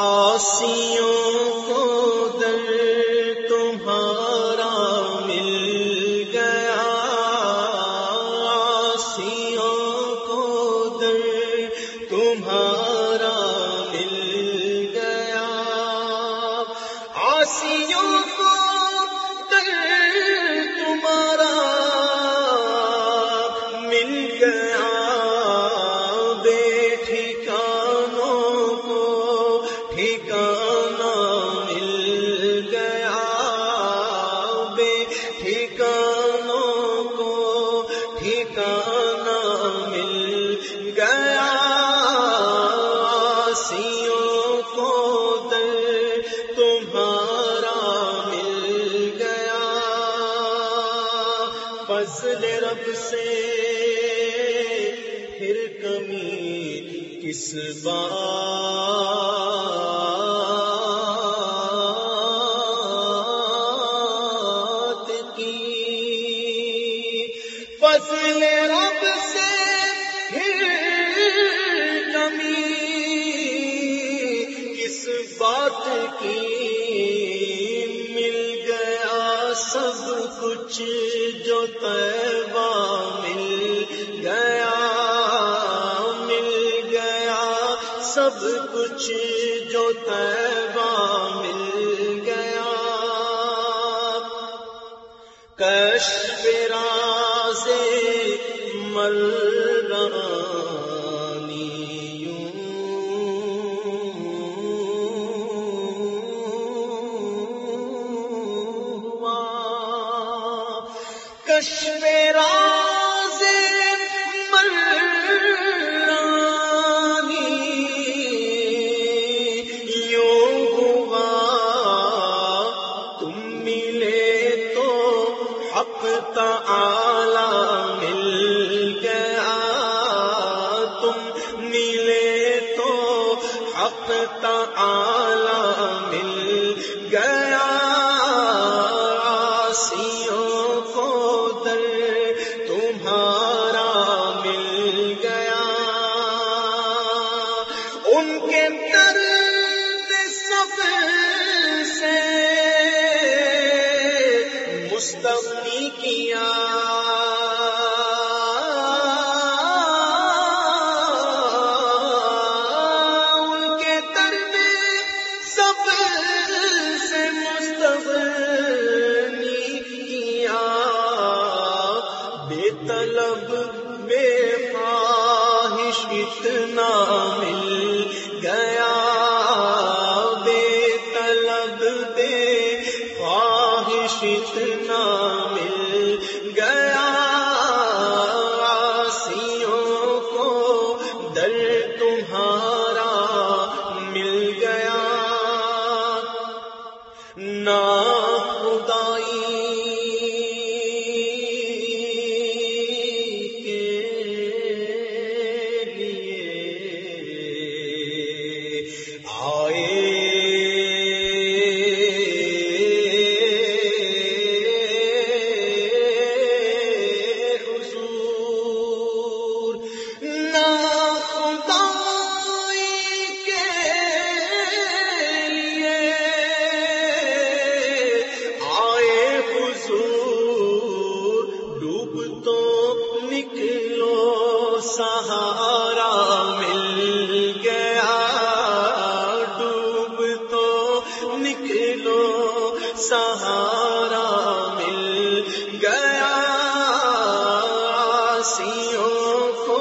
آسیوں کو در تمہارا مل گیا۔ آسیوں کو در تمہارا مل گیا۔ آسیوں کو ٹھکانوں کو ٹھکانا مل گیا۔ سیوں کو در تمہارا مل گیا۔ فضل رب سے پھر کمی کس بات جو تیبہ مل گیا۔ کش سے مل کشمیرا حق تعالی مل گیا۔ تم ملے تو حق تعالی مل گیا۔ سیوں کو در تمہارا مل گیا۔ ان کے نا نکلو سہارا مل گیا۔ ڈوب تو نکلو سہارا مل گیا۔ سیوں کو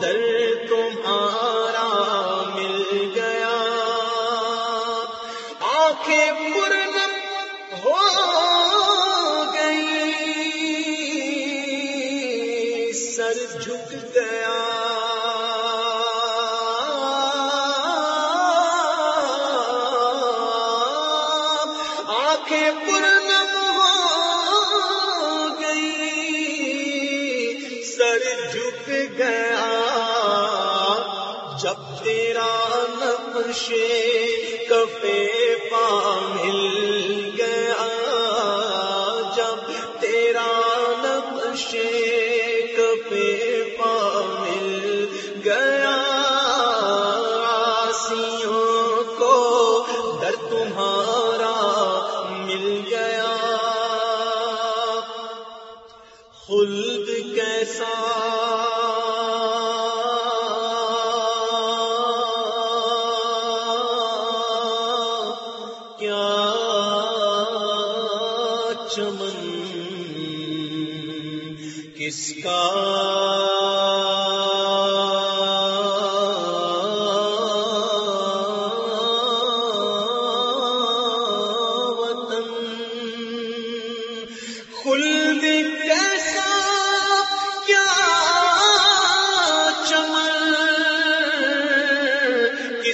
در تمہارا آنکھیں پر خلد کیسا کیا چمن کس کا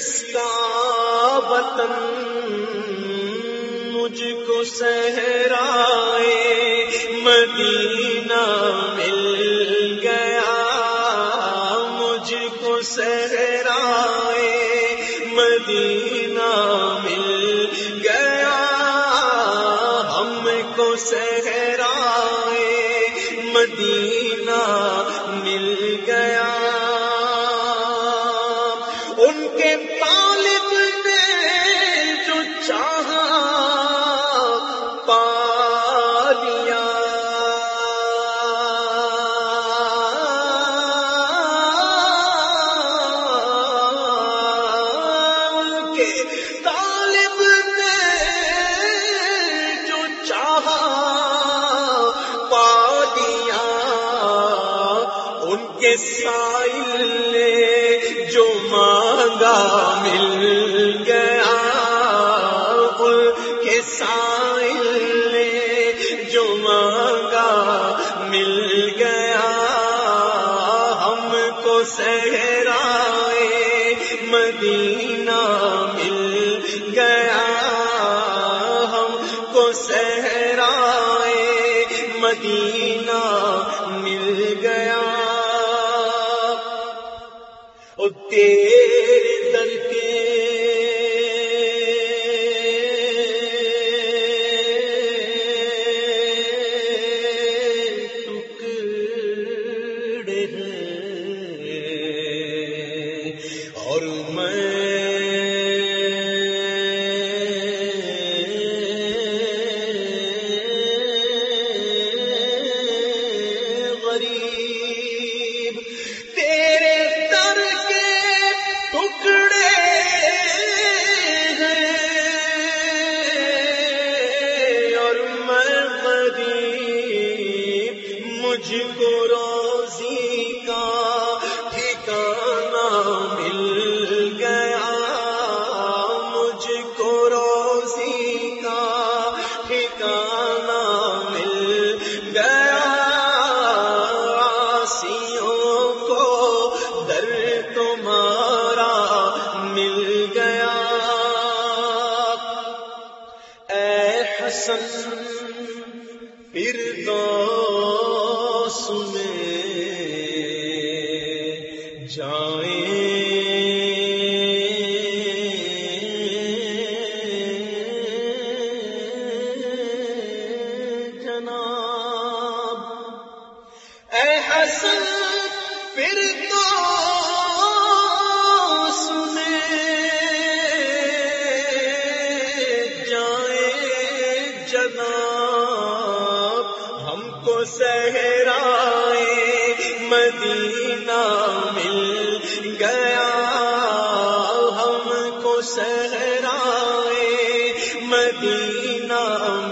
کس کا وطن مجھ کو سہرائے، مدینہ مل گیا، مجھ کو سہرائے، مدینہ مل گیا، ہم کو سہرائے، مدینہ کے سائل نے جو مانگا مل گیا۔ ان کے سائل نے جو مانگا مل گیا۔ ہم کو سہرائے مدینہ مل گیا۔ ہم کو سہرائے مدینہ تیرے در کے مجھ کو جان مدینہ مل گیا۔ ہم کو سہرائے مدینہ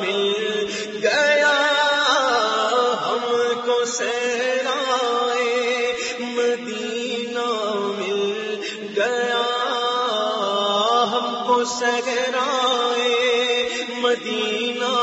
مل گیا۔ ہم کو سہرائے مدینہ مل گیا۔ ہم کو سہرائے مدینہ